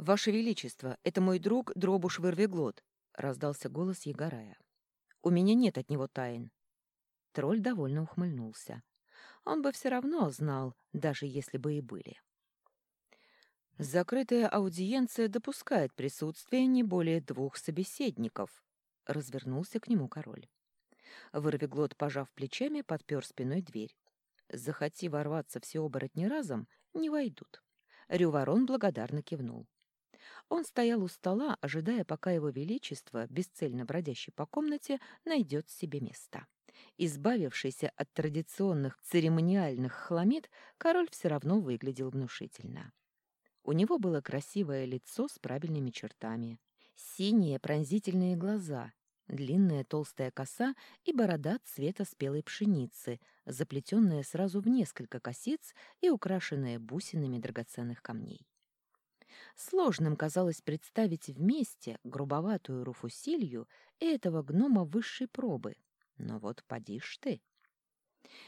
«Ваше Величество, это мой друг Дробуш Вырвиглот», — раздался голос Егорая. «У меня нет от него тайн». Тролль довольно ухмыльнулся. Он бы все равно знал, даже если бы и были. «Закрытая аудиенция допускает присутствие не более двух собеседников», — развернулся к нему король. Вырвиглот, пожав плечами, подпер спиной дверь. Захоти ворваться все оборотни разом, не войдут. Рюворон благодарно кивнул. Он стоял у стола, ожидая, пока его величество, бесцельно бродящий по комнате, найдет себе место. Избавившийся от традиционных церемониальных хламид, король все равно выглядел внушительно. У него было красивое лицо с правильными чертами, синие пронзительные глаза, длинная толстая коса и борода цвета спелой пшеницы, заплетенная сразу в несколько косиц и украшенная бусинами драгоценных камней. Сложным казалось представить вместе грубоватую Руфусилью этого гнома высшей пробы. Но вот поди ж ты.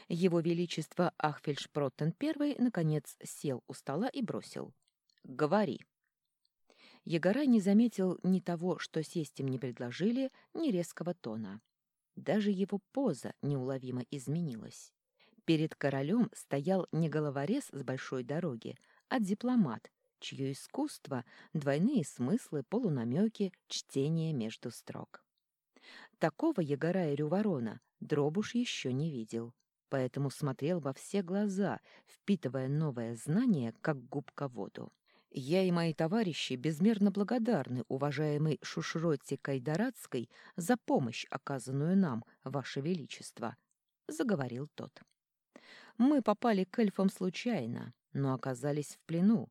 Его Величество Ахфельшпроттен I наконец сел у стола и бросил. «Говори». Егора не заметил ни того, что сесть им не предложили, ни резкого тона. Даже его поза неуловимо изменилась. Перед королем стоял не головорез с большой дороги, а дипломат, чье искусство — двойные смыслы, полунамеки, чтение между строк. Такого Егора Рюворона Дробуш еще не видел, поэтому смотрел во все глаза, впитывая новое знание, как губка воду. Я и мои товарищи безмерно благодарны уважаемой Шушроте Кайдарадской за помощь, оказанную нам, Ваше Величество, — заговорил тот. Мы попали к эльфам случайно, но оказались в плену.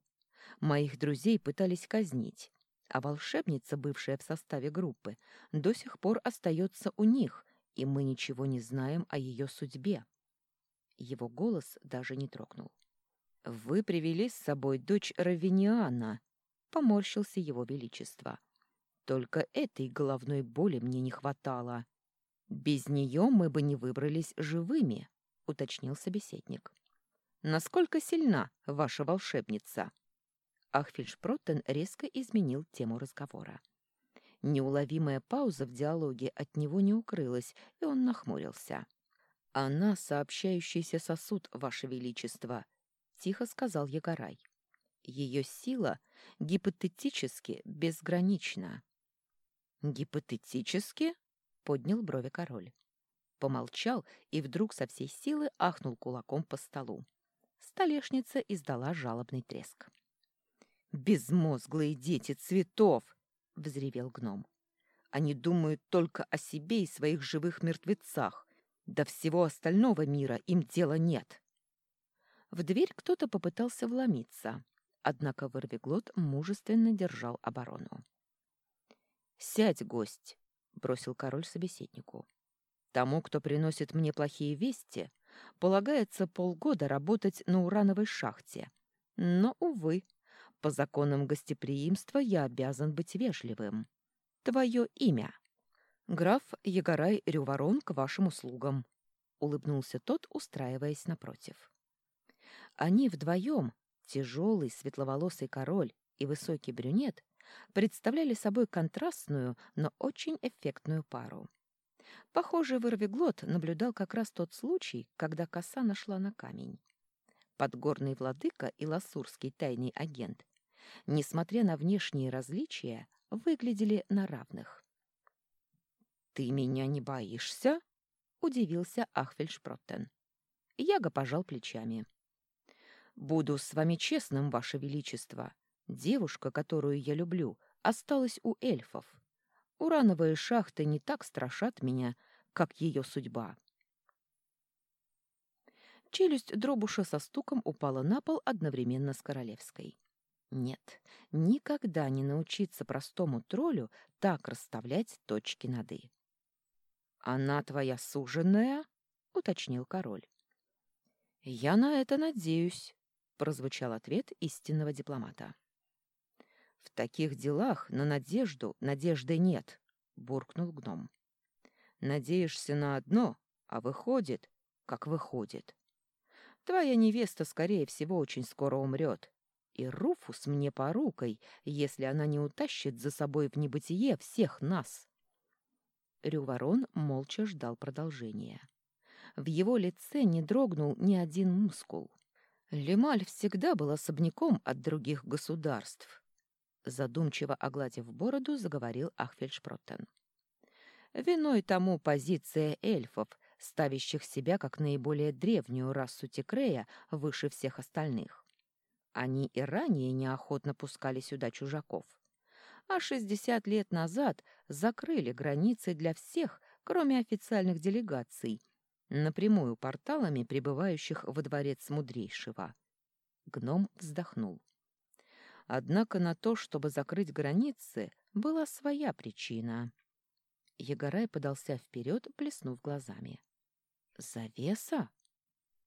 Моих друзей пытались казнить, а волшебница, бывшая в составе группы, до сих пор остается у них, и мы ничего не знаем о ее судьбе. Его голос даже не трогнул. «Вы привели с собой дочь Равиниана», — поморщился его величество. «Только этой головной боли мне не хватало. Без нее мы бы не выбрались живыми», — уточнил собеседник. «Насколько сильна ваша волшебница?» Ахфельшпроттен резко изменил тему разговора. Неуловимая пауза в диалоге от него не укрылась, и он нахмурился. «Она сообщающийся сосуд, Ваше Величество», тихо сказал Егорай. Ее сила гипотетически безгранична. Гипотетически? поднял брови король. Помолчал и вдруг со всей силы ахнул кулаком по столу. Столешница издала жалобный треск. «Безмозглые дети цветов!» — взревел гном. «Они думают только о себе и своих живых мертвецах. До всего остального мира им дела нет». В дверь кто-то попытался вломиться, однако Вырвиглот мужественно держал оборону. «Сядь, гость!» — бросил король собеседнику. «Тому, кто приносит мне плохие вести, полагается полгода работать на урановой шахте. Но, увы, по законам гостеприимства я обязан быть вежливым. Твое имя?» «Граф Егорай Рюворон к вашим услугам», — улыбнулся тот, устраиваясь напротив. Они вдвоем, тяжелый светловолосый король и высокий брюнет, представляли собой контрастную, но очень эффектную пару. Похоже, Вырвиглот наблюдал как раз тот случай, когда коса нашла на камень. Подгорный владыка и ласурский тайный агент, несмотря на внешние различия, выглядели на равных. «Ты меня не боишься?» — удивился Ахфельшпроттен. Яга пожал плечами. Буду с вами честным, ваше величество. Девушка, которую я люблю, осталась у эльфов. Урановые шахты не так страшат меня, как ее судьба. Челюсть дробуша со стуком упала на пол одновременно с королевской. Нет, никогда не научиться простому троллю так расставлять точки над «и». «Она твоя суженая?» — уточнил король. «Я на это надеюсь», прозвучал ответ истинного дипломата. В таких делах на надежду надежды нет, буркнул гном. Надеешься на одно, а выходит, как выходит. Твоя невеста, скорее всего, очень скоро умрет. И Руфус мне порукой, если она не утащит за собой в небытие всех нас. Рюворон молча ждал продолжения. В его лице не дрогнул ни один мускул. Лемаль всегда был особняком от других государств. Задумчиво огладив бороду, заговорил Ахфельшпроттен. Виной тому позиция эльфов, ставящих себя как наиболее древнюю расу Текрея выше всех остальных. Они и ранее неохотно пускали сюда чужаков. А шестьдесят лет назад закрыли границы для всех, кроме официальных делегаций, напрямую порталами прибывающих во дворец мудрейшего. Гном вздохнул. Однако на то, чтобы закрыть границы, была своя причина. Егорай подался вперед, плеснув глазами. «Завеса?»